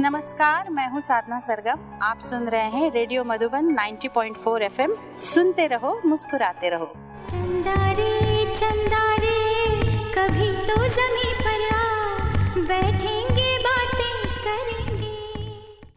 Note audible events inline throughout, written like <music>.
नमस्कार मैं हूँ साधना सरगम। आप सुन रहे हैं रेडियो मधुबन 90.4 एफएम। सुनते रहो मुस्कुराते रहो। चंदा रे चंदा रे कभी तो जमी पर आ बैठेंगे बातें करेंगे।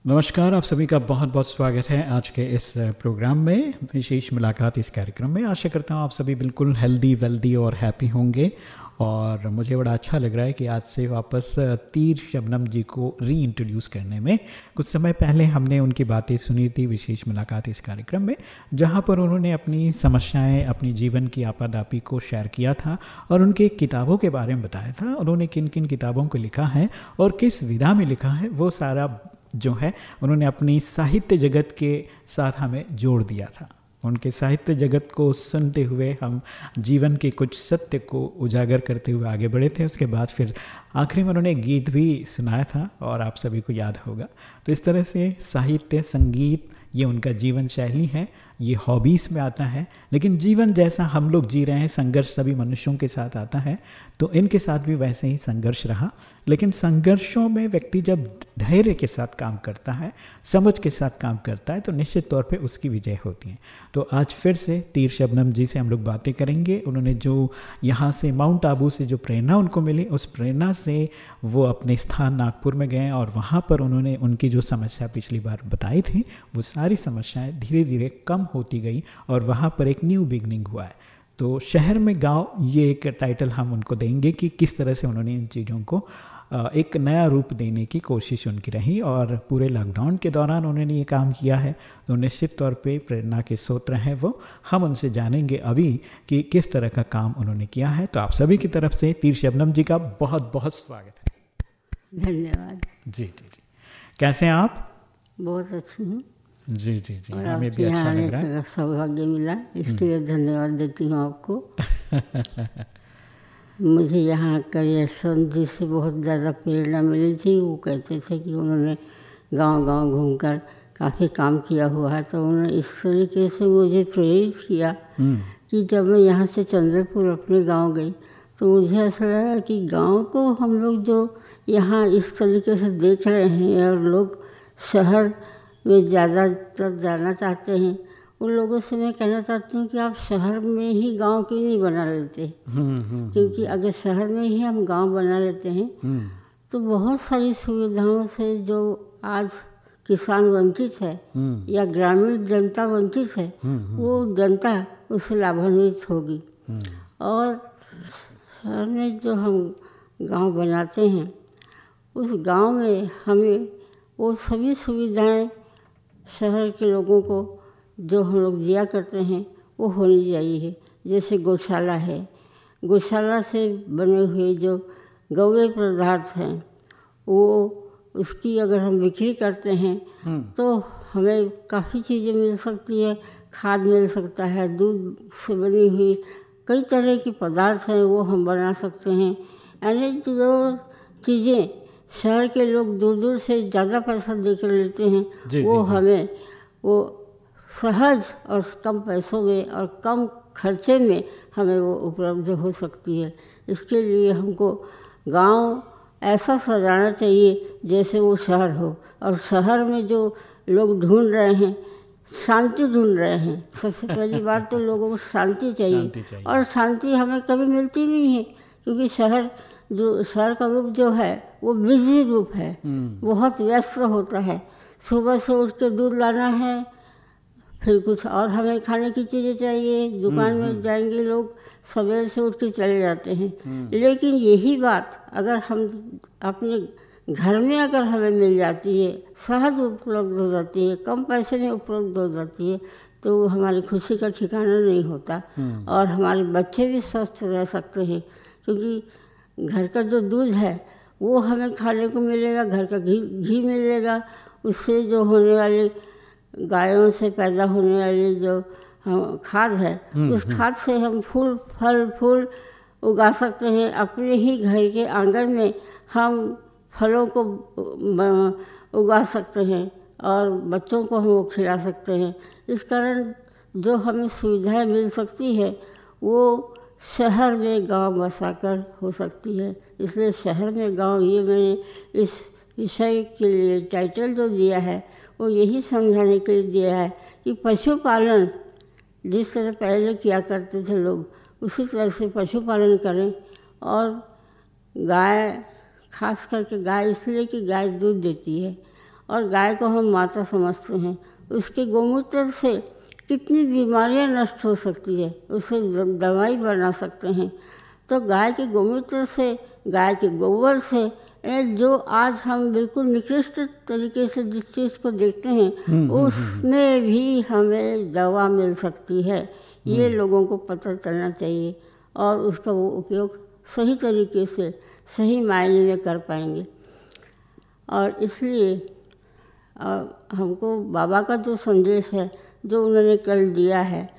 नमस्कार आप सभी का बहुत बहुत स्वागत है आज के इस प्रोग्राम में। विशेष मुलाकात इस कार्यक्रम में। आशा करता हूँ आप सभी बिल्कुल हेल्दी वेल्दी और हैप्पी होंगे। और मुझे बड़ा अच्छा लग रहा है कि आज से वापस तीर शबनम जी को री इंट्रोड्यूस करने में। कुछ समय पहले हमने उनकी बातें सुनी थी, विशेष मुलाकात इस कार्यक्रम में, जहाँ पर उन्होंने अपनी समस्याएँ, अपनी जीवन की आपादापी को शेयर किया था और उनके किताबों के बारे में बताया था। उन्होंने किन किन किताबों को लिखा है और किस विधा में लिखा है, वो सारा जो है उन्होंने अपनी साहित्य जगत के साथ हमें जोड़ दिया था। उनके साहित्य जगत को सुनते हुए हम जीवन के कुछ सत्य को उजागर करते हुए आगे बढ़े थे। उसके बाद फिर आखिरी में उन्होंने गीत भी सुनाया था और आप सभी को याद होगा। तो इस तरह से साहित्य, संगीत, ये उनका जीवन शैली है। ये हॉबीज़ में आता है, लेकिन जीवन जैसा हम लोग जी रहे हैं, संघर्ष सभी मनुष्यों के साथ आता है तो इनके साथ भी वैसे ही संघर्ष रहा। लेकिन संघर्षों में व्यक्ति जब धैर्य के साथ काम करता है, समझ के साथ काम करता है तो निश्चित तौर पे उसकी विजय होती है। तो आज फिर से तीर शबनम जी से हम लोग बातें करेंगे। उन्होंने जो यहाँ से माउंट आबू से जो प्रेरणा उनको मिली, उस प्रेरणा से वो अपने स्थान नागपुर में गए और वहाँ पर उन्होंने उनकी जो समस्या पिछली बार बताई थी, वो सारी समस्याएँ धीरे धीरे कम होती गई और वहाँ पर एक न्यू बिगनिंग हुआ है। तो शहर में गाँव ये एक टाइटल हम उनको देंगे कि किस तरह से उन्होंने इन चीज़ों को एक नया रूप देने की कोशिश उनकी रही और पूरे लॉकडाउन के दौरान उन्होंने ये काम किया है। तो निश्चित तौर पे प्रेरणा के स्रोत्र हैं वो। हम उनसे जानेंगे अभी कि किस तरह का काम उन्होंने किया है। तो आप सभी की तरफ़ से तीर शबनम जी का बहुत बहुत स्वागत है। धन्यवाद। जी जी जी। कैसे हैं आप? बहुत अच्छी हूँ। जी जी जी। हमें भी अच्छा लग रहा है। सौभाग्य मिला इसके लिए धन्यवाद देती हूँ आपको। मुझे यहाँ आकर यशवंत जी से बहुत ज़्यादा प्रेरणा मिली थी। वो कहते थे कि उन्होंने गाँव गाँव घूमकर काफ़ी काम किया हुआ है तो उन्होंने इस तरीके से मुझे प्रेरित किया कि जब मैं यहाँ से चंद्रपुर अपने गाँव गई तो मुझे ऐसा लगा कि गाँव को हम लोग जो यहाँ इस तरीके से देख रहे हैं और लोग शहर में ज़्यादातर जाना चाहते हैं। उन लोगों से मैं कहना चाहती हूँ कि आप शहर में ही गाँव क्यों नहीं बना लेते? क्योंकि अगर शहर में ही हम गाँव बना लेते हैं तो बहुत सारी सुविधाओं से जो आज किसान वंचित है या ग्रामीण जनता वंचित है वो जनता उससे लाभान्वित होगी। और शहर में जो हम गाँव बनाते हैं उस गाँव में हमें वो सभी सुविधाएँ शहर के लोगों को जो हम लोग दिया करते हैं वो होनी चाहिए। जैसे गौशाला है। गौशाला से बने हुए जो गौवे पदार्थ हैं वो उसकी अगर हम बिक्री करते हैं तो हमें काफ़ी चीज़ें मिल सकती है। खाद मिल सकता है दूध से बनी हुई कई तरह के पदार्थ हैं वो हम बना सकते हैं। यानी जो चीज़ें शहर के लोग दूर दूर से ज़्यादा पैसा दे कर लेते हैं जी, वो जी। हमें वो सहज और कम पैसों में और कम खर्चे में हमें वो उपलब्ध हो सकती है इसके लिए हमको गाँव ऐसा सजाना चाहिए जैसे वो शहर हो और शहर में जो लोग ढूंढ रहे हैं शांति ढूंढ रहे हैं सबसे पहली बात तो लोगों को शांति चाहिए, शांति चाहिए। और शांति हमें कभी मिलती नहीं है क्योंकि शहर जो शहर का रूप जो है वो बिज़ी रूप है। बहुत व्यस्त होता है। सुबह से उठ के दूध लाना है फिर कुछ और हमें खाने की चीज़ें चाहिए। दुकान में जाएँगे लोग सवेरे से उठ के चले जाते हैं। लेकिन यही बात अगर हम अपने घर में अगर हमें मिल जाती है सहज उपलब्ध हो जाती है कम पैसे में उपलब्ध हो जाती है तो हमारी खुशी का ठिकाना नहीं होता। और हमारे बच्चे भी स्वस्थ रह सकते हैं क्योंकि घर का जो दूध है वो हमें खाने को मिलेगा घर का घी घी मिलेगा। उससे जो होने वाले गायों से पैदा होने वाली जो हम खाद है उस खाद से हम फूल फल फूल उगा सकते हैं। अपने ही घर के आँगन में हम फलों को उगा सकते हैं और बच्चों को हम वो खिला सकते हैं। इस कारण जो हमें सुविधाएँ मिल सकती है वो शहर में गाँव बसाकर हो सकती है। इसलिए शहर में, गाँव ये मैंने इस विषय के लिए टाइटल जो दिया है वो यही समझाने के लिए दिया है कि पशुपालन, जिस तरह पहले किया करते थे लोग, उसी तरह से पशुपालन करें। और गाय, खास करके गाय, इसलिए कि गाय दूध देती है, और गाय को हम माता समझते हैं। उसके गोमूत्र से कितनी बीमारियाँ नष्ट हो सकती है, उसे दवाई बना सकते हैं। तो गाय के गोमूत्र से गाय के गोबर से जो आज हम बिल्कुल निकृष्ट तरीके से जिस चीज़ को देखते हैं हम्म, हम्म, हम्म, उसमें भी हमें दवा मिल सकती है। ये लोगों को पता चलना चाहिए और उसका वो उपयोग सही तरीके से सही मायने में कर पाएँगे। और इसलिए हमको बाबा का जो संदेश है जो उन्होंने कल दिया है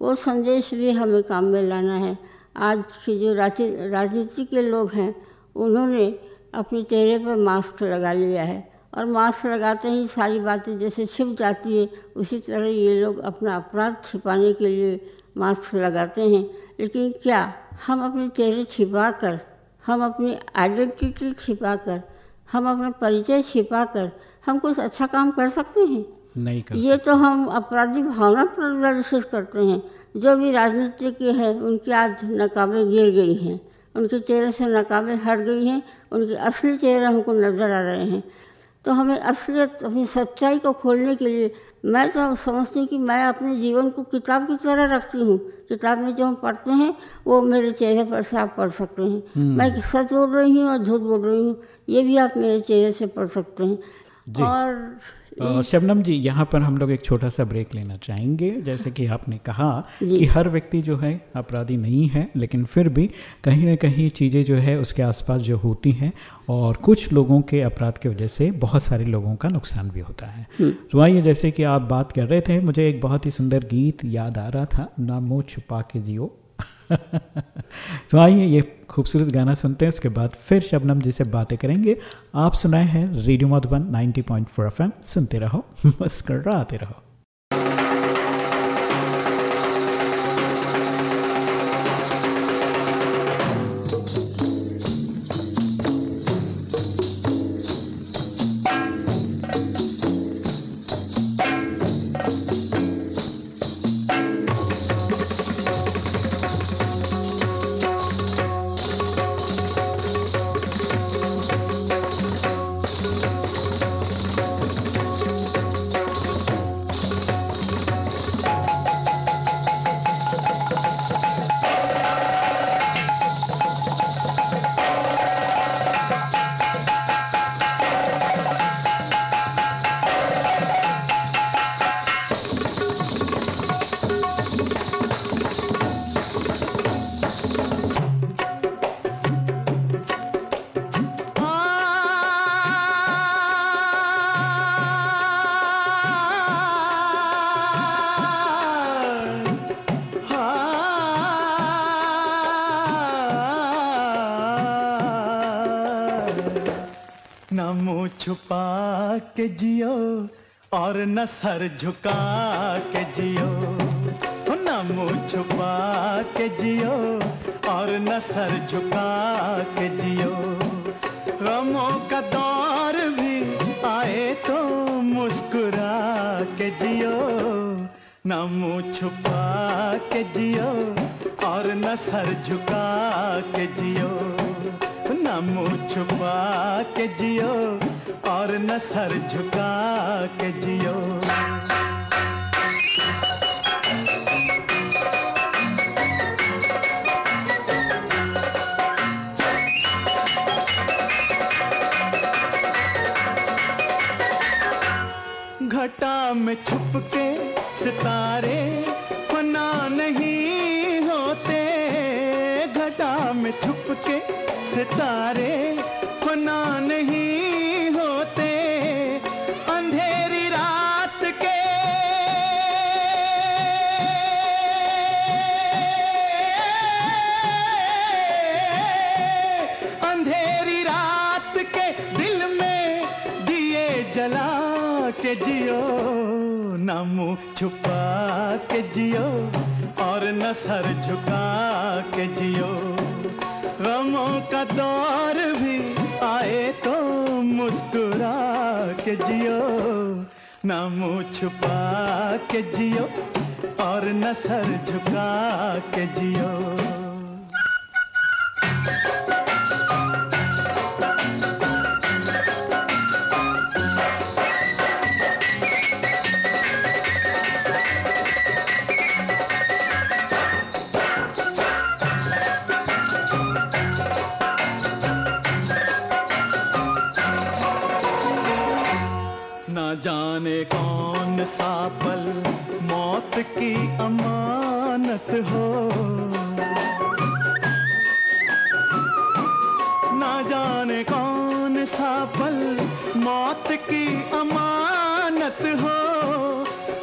वो संदेश भी हमें काम में लाना है। आज के जो राजनीति के लोग हैं उन्होंने अपने चेहरे पर मास्क लगा लिया है। और मास्क लगाते ही सारी बातें जैसे छिप जाती है उसी तरह ये लोग अपना अपराध छिपाने के लिए मास्क लगाते हैं। लेकिन क्या हम अपने चेहरे छिपा कर हम अपनी आइडेंटिटी छिपा कर हम अपना परिचय छिपा कर हम कुछ अच्छा काम कर सकते हैं? नहीं कर ये तो हम अपराधी भावना प्रदर्शित करते हैं। जो भी राजनीतिक हैं उनकी आज नकाबें गिर गई हैं। उनके चेहरे से नकाबें हट गई हैं उनके असली चेहरे हमको नज़र आ रहे हैं। तो हमें असलियत अपनी सच्चाई को खोलने के लिए मैं तो समझती हूँ कि मैं अपने जीवन को किताब की तरह रखती हूँ। किताब में जो हम पढ़ते हैं वो मेरे चेहरे पर से आप पढ़ सकते हैं। हम्म। मैं सच बोल रही हूँ और झूठ बोल रही हूँ ये भी आप मेरे चेहरे से पढ़ सकते हैं। और शबनम जी यहाँ पर हम लोग एक छोटा सा ब्रेक लेना चाहेंगे। जैसे कि आपने कहा कि हर व्यक्ति जो है अपराधी नहीं है लेकिन फिर भी कहीं ना कहीं चीज़ें जो है उसके आसपास जो होती हैं और कुछ लोगों के अपराध की वजह से बहुत सारे लोगों का नुकसान भी होता है। हम्म। तो आइए जैसे कि आप बात कर रहे थे मुझे एक बहुत ही सुंदर गीत याद आ रहा था ना मुँह छुपा के जियो। <laughs> तो आइए ये खूबसूरत गाना सुनते हैं, उसके बाद फिर शबनम जी से बातें करेंगे। आप सुनाए हैं रेडियो मधुबन 90.4 पॉइंट सुनते रहो, <laughs> मुस्कराते रहो। के जियो और न सर झुका के जियो। न मुँह छुपा के जियो और न सर झुका के जियो। गमों का दौर भी आए तो मुस्कुरा के जियो। न मुँह छुपा के जियो और न सर झुका के जियो। न मुँह छुपा के जियो और न सर झुका के जियो। घटा में छुप के सितारे फना नहीं होते। घटा में छुप के सितारे फना नहीं होते, अंधेरी रात के। अंधेरी रात के दिल में दिए जला के जियो न छुपा के जियो, और न सर झुका के जियो। का दौर भी आए तो मुस्कुरा के जियो, ना मुँह छुपा के जियो और न सर झुका के जियो। अमानत हो। ना जाने कौन सा पल मौत की अमानत हो,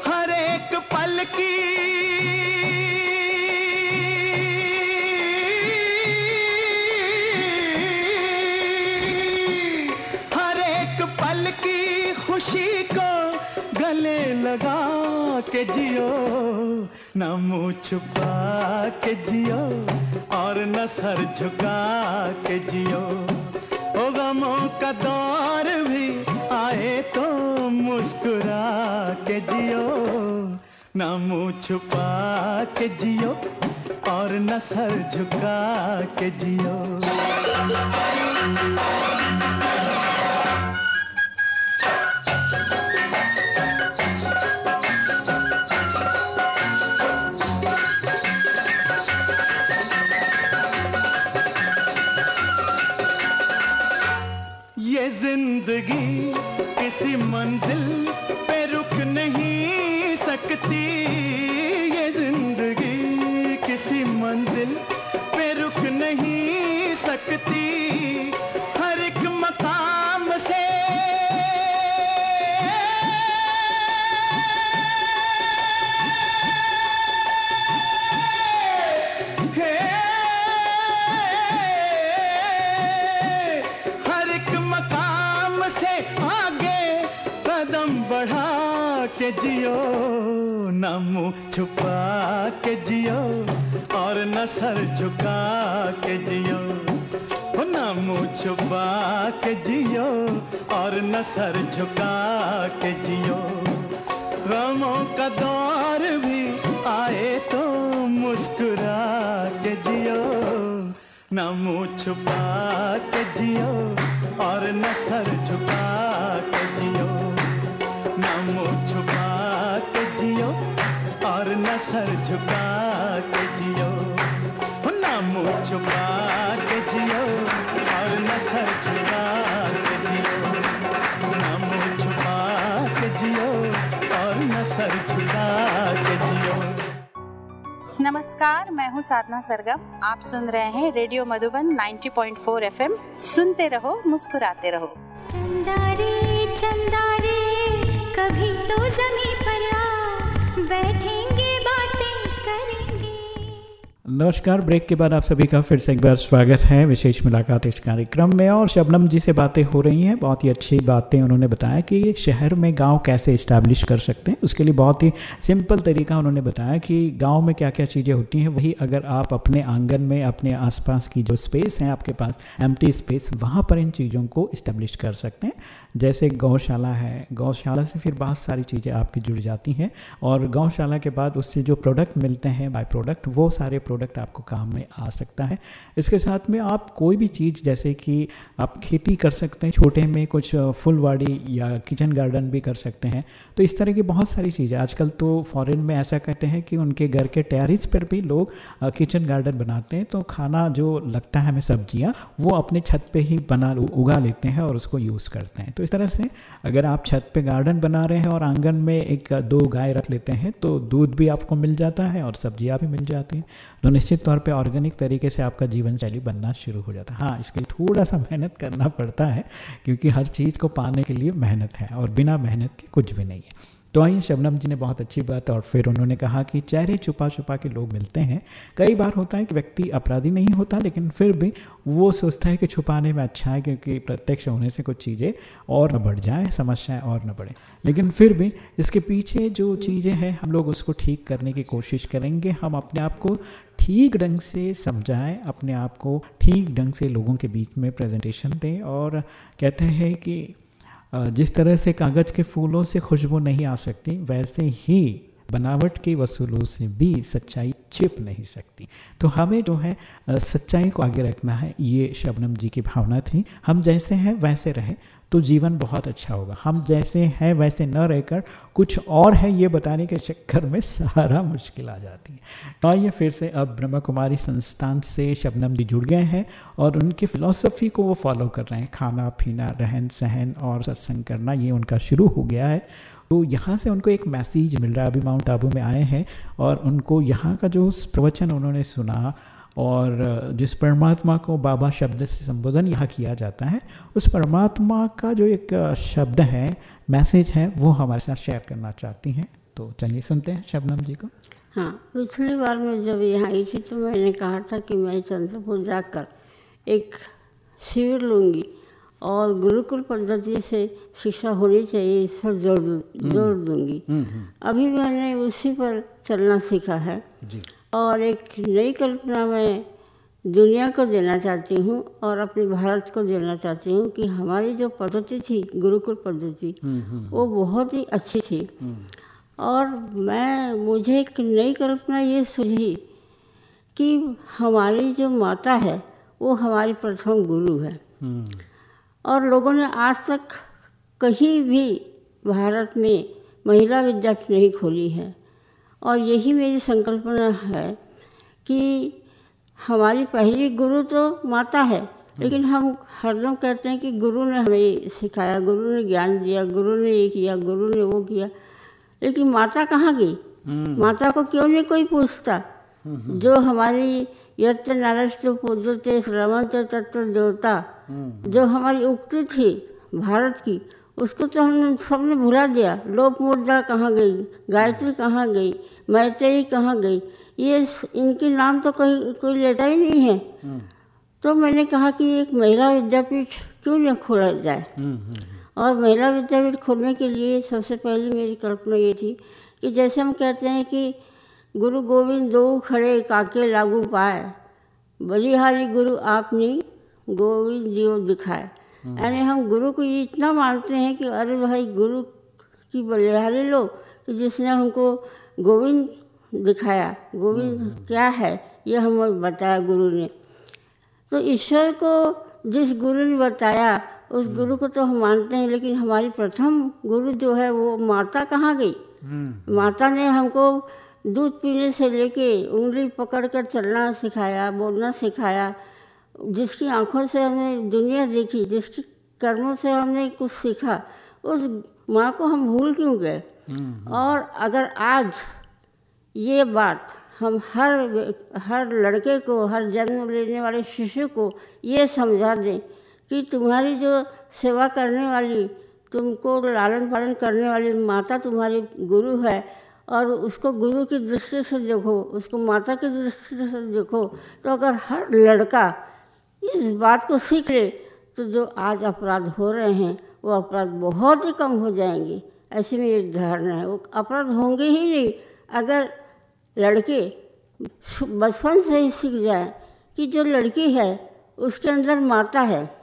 हर एक पल की। हर एक पल की खुशी को गले लगा के जियो, न मुँह छुपा के जियो, और न सर झुका के जियो। ओ गमों का दौर भी आए तो मुस्कुरा के जियो, न मुँह छुपा के जियो, और न सर झुका के जियो। किसी मंजिल पे रुक नहीं सकती ये ज़िंदगी। किसी मंजिल पे रुक नहीं सकती। न मुँह छुपा के जियो और न सर झुका के जियो। न मुँह छुपा के जियो और न सर झुका के जियो। गमों का दौर भी आए तो मुस्कुरा के जियो। न मुँह छुपा के जियो और न सर झुका सर झुका के जियो। न मुँह छुपा के जियो। और न सर झुका के जियो। न मुँह छुपा के जियो। और न सर झुका के जियो। नमस्कार मैं हूँ साधना सरगम। आप सुन रहे हैं रेडियो मधुबन 90.4 एफएम। सुनते रहो मुस्कुराते रहो। चंदा रे चंदा रे कभी तो जमी पर आ। करेंगे नमस्कार, ब्रेक के बाद आप सभी का फिर से एक बार स्वागत है विशेष मुलाकात इस कार्यक्रम में। और शबनम जी से बातें हो रही हैं, बहुत ही अच्छी बातें उन्होंने बताया कि शहर में गाँव कैसे इस्टेब्लिश कर सकते हैं। उसके लिए बहुत ही सिंपल तरीका उन्होंने बताया कि गाँव में क्या क्या चीज़ें होती हैं। वही अगर आप अपने आँगन में, अपने आसपास की जो स्पेस है आपके पास एम्प्टी स्पेस वहाँ पर इन चीज़ों को इस्टेब्लिश कर सकते हैं। जैसे गौशाला है, गौशाला से फिर बहुत सारी चीज़ें आपकी जुड़ जाती हैं। और गौशाला के बाद उससे जो प्रोडक्ट मिलते हैं बाई प्रोडक्ट वो सारे आपको काम में आ सकता है। इसके साथ में आप कोई भी चीज़, जैसे कि आप खेती कर सकते हैं, छोटे में कुछ फुलवाड़ी या किचन गार्डन भी कर सकते हैं। तो इस तरह की बहुत सारी चीज़ें आजकल तो फॉरेन में ऐसा कहते हैं कि उनके घर के टेरिस पर भी लोग किचन गार्डन बनाते हैं। तो खाना जो लगता है हमें सब्ज़ियाँ, वो अपने छत पर ही बना उगा लेते हैं और उसको यूज़ करते हैं। तो इस तरह से अगर आप छत पर गार्डन बना रहे हैं और आँगन में एक, दो गाय रख लेते हैं तो दूध भी आपको मिल जाता है और सब्ज़ियाँ भी मिल जाती हैं। तो निश्चित तौर पे ऑर्गेनिक तरीके से आपका जीवन शैली बनना शुरू हो जाता है। हाँ इसके लिए थोड़ा सा मेहनत करना पड़ता है, क्योंकि हर चीज़ को पाने के लिए मेहनत है और बिना मेहनत के कुछ भी नहीं है। तो आइए शबनम जी ने बहुत अच्छी बात और फिर उन्होंने कहा कि चेहरे छुपा छुपा के लोग मिलते हैं। कई बार होता है कि व्यक्ति अपराधी नहीं होता, लेकिन फिर भी वो सोचता है कि छुपाने में अच्छा है क्योंकि प्रत्यक्ष होने से कुछ चीज़ें और न बढ़ जाए, समस्याएँ और न बढ़े। लेकिन फिर भी इसके पीछे जो चीज़ें हैं, हम लोग उसको ठीक करने की कोशिश करेंगे। हम अपने आप को ठीक ढंग से समझाएँ, अपने आप को ठीक ढंग से लोगों के बीच में प्रेजेंटेशन दें और कहते हैं कि जिस तरह से कागज़ के फूलों से खुशबू नहीं आ सकती, वैसे ही बनावट के वसूलों से भी सच्चाई छिप नहीं सकती। तो हमें जो है सच्चाई को आगे रखना है, ये शबनम जी की भावना थी। हम जैसे हैं, वैसे रहें। तो जीवन बहुत अच्छा होगा। हम जैसे हैं, वैसे न रहकर कुछ और है, ये बताने के चक्कर में सारा मुश्किल आ जाती है। तो आइए फिर से अब ब्रह्मा कुमारी संस्थान से शबनम जी जुड़ गए हैं और उनकी फ़िलॉसफ़ी को वो फॉलो कर रहे हैं। खाना, पीना, रहन सहन और सत्संग करना, ये उनका शुरू हो गया है। तो यहाँ से उनको एक मैसेज मिल रहा है। अभी माउंट आबू में आए हैं और उनको यहाँ का जो प्रवचन उन्होंने सुना और जिस परमात्मा को बाबा शब्द से संबोधन यहाँ किया जाता है उस परमात्मा का जो एक शब्द है मैसेज है वो हमारे साथ शेयर करना चाहती हैं। तो चलिए सुनते हैं शबनम जी को। हाँ पिछली बार मैं जब यहाँ आई थी तो मैंने कहा था कि मैं चंद्रपुर जाकर एक शिविर लूँगी और गुरुकुल पद्धति से शिक्षा होनी चाहिए इस पर ज़ोर ज़ोर दूँगी। अभी मैंने उसी पर चलना सीखा है। जी। और एक नई कल्पना मैं दुनिया को देना चाहती हूँ और अपने भारत को देना चाहती हूँ कि हमारी जो पद्धति थी गुरुकुल पद्धति वो बहुत ही अच्छी थी। और मैं मुझे एक नई कल्पना ये सूझी कि हमारी जो माता है वो हमारी प्रथम गुरु है। और लोगों ने आज तक कहीं भी भारत में महिला विद्यापीठ नहीं खोली है। और यही मेरी संकल्पना है कि हमारी पहली गुरु तो माता है लेकिन हम हरदम कहते हैं कि गुरु ने हमें सिखाया गुरु ने ज्ञान दिया गुरु ने ये किया गुरु ने वो किया। लेकिन माता कहाँ गई? माता को क्यों नहीं कोई पूछता? जो हमारी यत्र नारस्तु पूजते श्रवंत तत्व देवता जो हमारी उक्ति थी भारत की उसको तो हमने सबने भुला दिया। लोप मुद्रा कहाँ गई? गायत्री कहाँ गई? मैत्रेयी कहाँ गई? ये इनके नाम तो कहीं कोई लेता ही नहीं है। तो मैंने कहा कि एक महिला विद्यापीठ क्यों न खोला जाए? और महिला विद्यापीठ खोलने के लिए सबसे पहले मेरी कल्पना ये थी कि जैसे हम कहते हैं कि गुरु गोविंद दो खड़े काके लागू पाए। बलिहारी गुरु आपने गोविंद जीव दिखाए। यानी हम गुरु को ये इतना मानते हैं कि अरे भाई गुरु की बलिहारी लो कि जिसने हमको गोविंद दिखाया गोविंद क्या है ये हमें बताया गुरु ने। तो ईश्वर को जिस गुरु ने बताया उस गुरु को तो हम मानते हैं लेकिन हमारी प्रथम गुरु जो है वो माता कहाँ गई? माता ने हमको दूध पीने से लेके उंगली पकड़ कर चलना सिखाया बोलना सिखाया जिसकी आँखों से हमने दुनिया देखी जिसकी कर्मों से हमने कुछ सीखा उस माँ को हम भूल क्यों गए? और अगर आज ये बात हम हर हर लड़के को हर जन्म लेने वाले शिशु को ये समझा दें कि तुम्हारी जो सेवा करने वाली तुमको लालन पालन करने वाली माता तुम्हारी गुरु है और उसको गुरु की दृष्टि से देखो उसको माता की दृष्टि से देखो तो अगर हर लड़का इस बात को सीख ले तो जो आज अपराध हो रहे हैं वो अपराध बहुत ही कम हो जाएँगे। ऐसी मेरी धारणा है। वो अपराध होंगे ही नहीं। अगर लड़के बचपन से ही सीख जाए कि जो लड़की है उसके अंदर माता है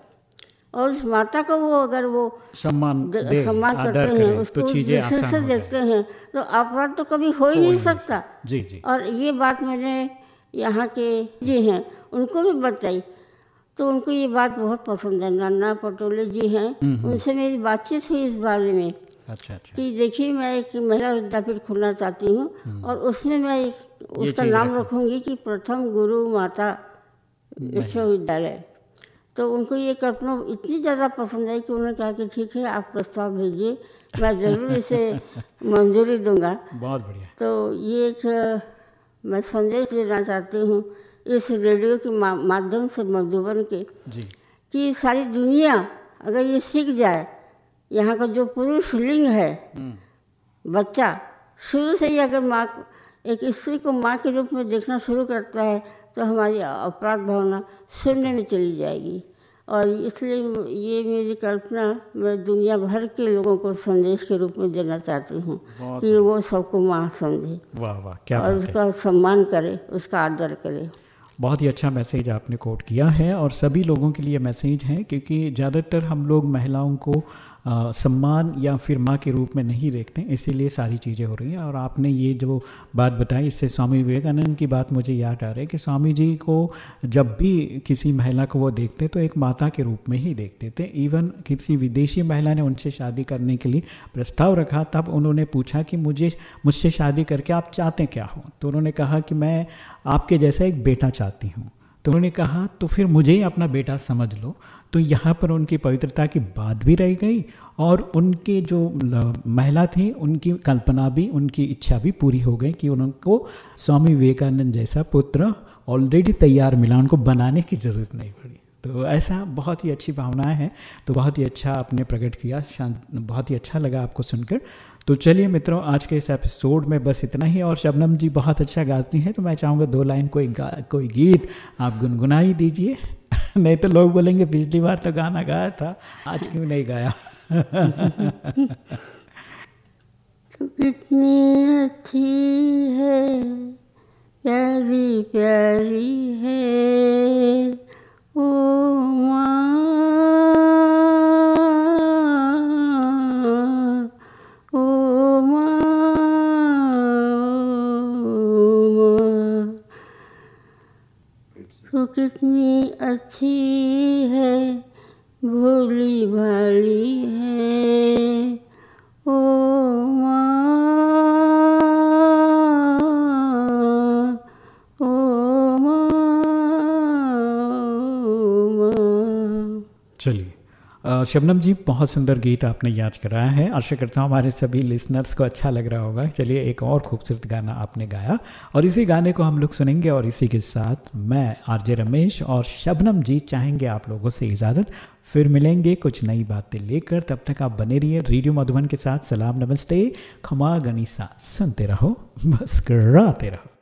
और उस माता को वो अगर वो सम्मान दे सम्मान करते करे हैं उसको तो उस चीज़ें दृष्टि आसान से देखते हैं तो अपराध तो कभी हो ही नहीं सकता। जी जी। और ये बात मैंने यहाँ के जी हैं उनको भी बताई तो उनको ये बात बहुत पसंद है। नन्ना पटोले जी हैं। उनसे मेरी बातचीत हुई इस बारे में। अच्छा अच्छा। कि देखिए मैं एक महिला विद्यापीठ खोलना चाहती हूँ और उसमें मैं एक उसका नाम रखें। रखूँगी कि प्रथम गुरु माता विश्वविद्यालय। तो उनको ये कल्पना इतनी ज़्यादा पसंद आई कि उन्होंने कहा कि ठीक है आप प्रस्ताव भेजिए मैं ज़रूर इसे <laughs> मंजूरी दूँगा। बहुत बढ़िया। तो ये एक मैं संदेश देना चाहती हूँ इस रेडियो के मा, माध्यम से मधुबन के जी। कि सारी दुनिया अगर ये सीख जाए यहाँ का जो पुरुष लिंग है बच्चा शुरू से ही अगर माँ एक स्त्री को माँ के रूप में देखना शुरू करता है तो हमारी अपराध भावना शून्य में चली जाएगी। और इसलिए ये मेरी कल्पना मैं दुनिया भर के लोगों को संदेश के रूप में देना चाहती हूँ कि वो सबको माँ समझे वाह वाह क्या और उसका सम्मान करे उसका आदर करे। बहुत ही अच्छा मैसेज आपने कोट किया है और सभी लोगों के लिए मैसेज है क्योंकि ज़्यादातर हम लोग महिलाओं को आ, सम्मान या फिर माँ के रूप में नहीं देखते इसीलिए सारी चीज़ें हो रही हैं। और आपने ये जो बात बताई इससे स्वामी विवेकानंद की बात मुझे याद आ रही है कि स्वामी जी को जब भी किसी महिला को वो देखते तो एक माता के रूप में ही देखते थे। इवन किसी विदेशी महिला ने उनसे शादी करने के लिए प्रस्ताव रखा तब उन्होंने पूछा कि मुझे मुझसे शादी करके आप चाहते क्या हो? तो उन्होंने कहा कि मैं आपके जैसा एक बेटा चाहती हूँ। तो उन्होंने कहा तो फिर मुझे ही अपना बेटा समझ लो। तो यहाँ पर उनकी पवित्रता की बात भी रह गई और उनके जो महिला थी, उनकी कल्पना भी, उनकी इच्छा भी पूरी हो गई कि उनको स्वामी विवेकानंद जैसा पुत्र ऑलरेडी तैयार मिला, उनको बनाने की ज़रूरत नहीं पड़ी। तो ऐसा बहुत ही अच्छी भावनाएँ हैं। तो बहुत ही अच्छा आपने प्रकट किया, शांत, बहुत ही अच्छा लगा आपको सुनकर। तो चलिए मित्रों, आज के इस एपिसोड में बस इतना ही और शबनम जी बहुत अच्छा गाती हैं तो मैं चाहूँगा दो लाइन कोई गा, कोई गीत आप गुनगुनाई दीजिए। <laughs> नहीं तो लोग बोलेंगे, पिछली बार तो गाना गाया था, आज क्यों नहीं गाया? कितनी अच्छी है, प्यारी प्यारी है, ओ माँ ओ माँ ओ माँ तो कितनी अच्छी है भोली भाली है ओ माँ ओ माँ ओ माँ चलिए अ, शबनम जी, बहुत सुंदर गीत आपने याद कराया है। आशा करता हूँ हमारे सभी लिसनर्स को अच्छा लग रहा होगा। चलिए, एक और खूबसूरत गाना आपने गाया और इसी गाने को हम लोग सुनेंगे और इसी के साथ मैं, आरजे रमेश और शबनम जी चाहेंगे आप लोगों से इजाज़त। फिर मिलेंगे कुछ नई बातें लेकर। तब तक आप बने रहिए रेडियो मधुबन के साथ। सलाम, नमस्ते। खमा गनीसा, सुनते रहो बस कराते रहो।